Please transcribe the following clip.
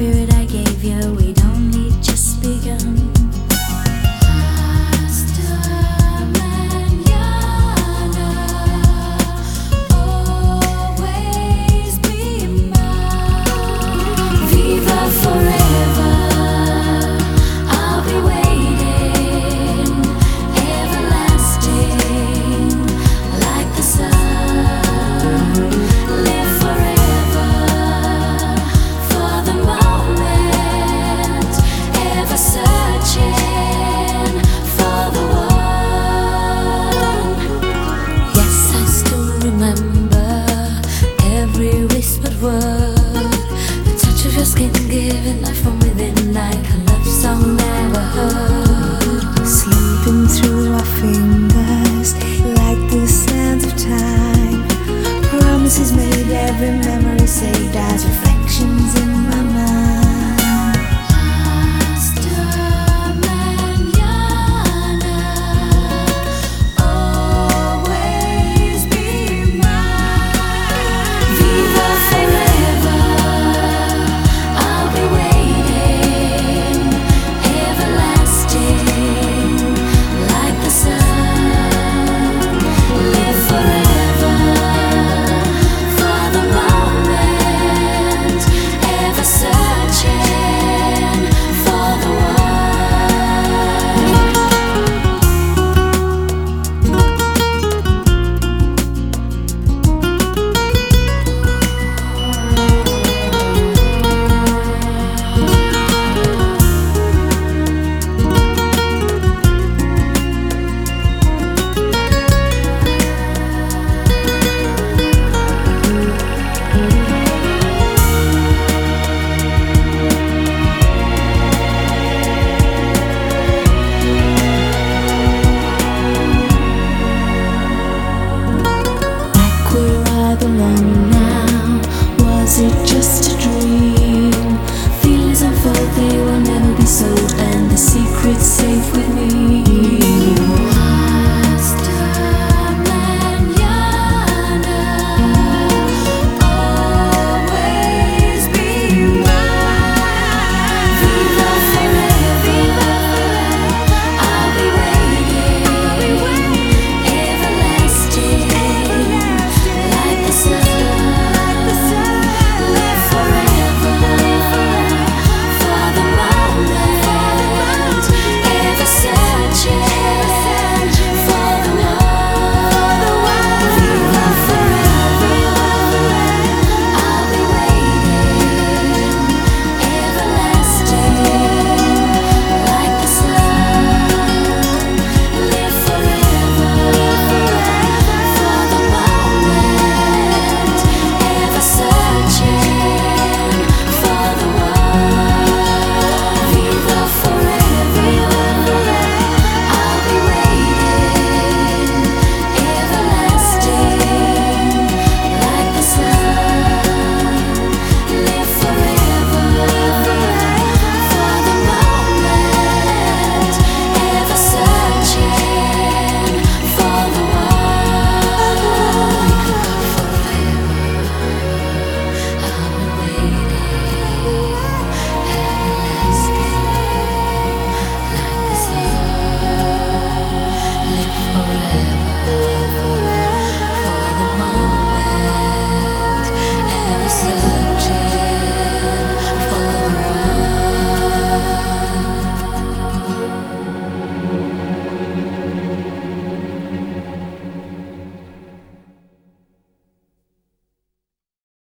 to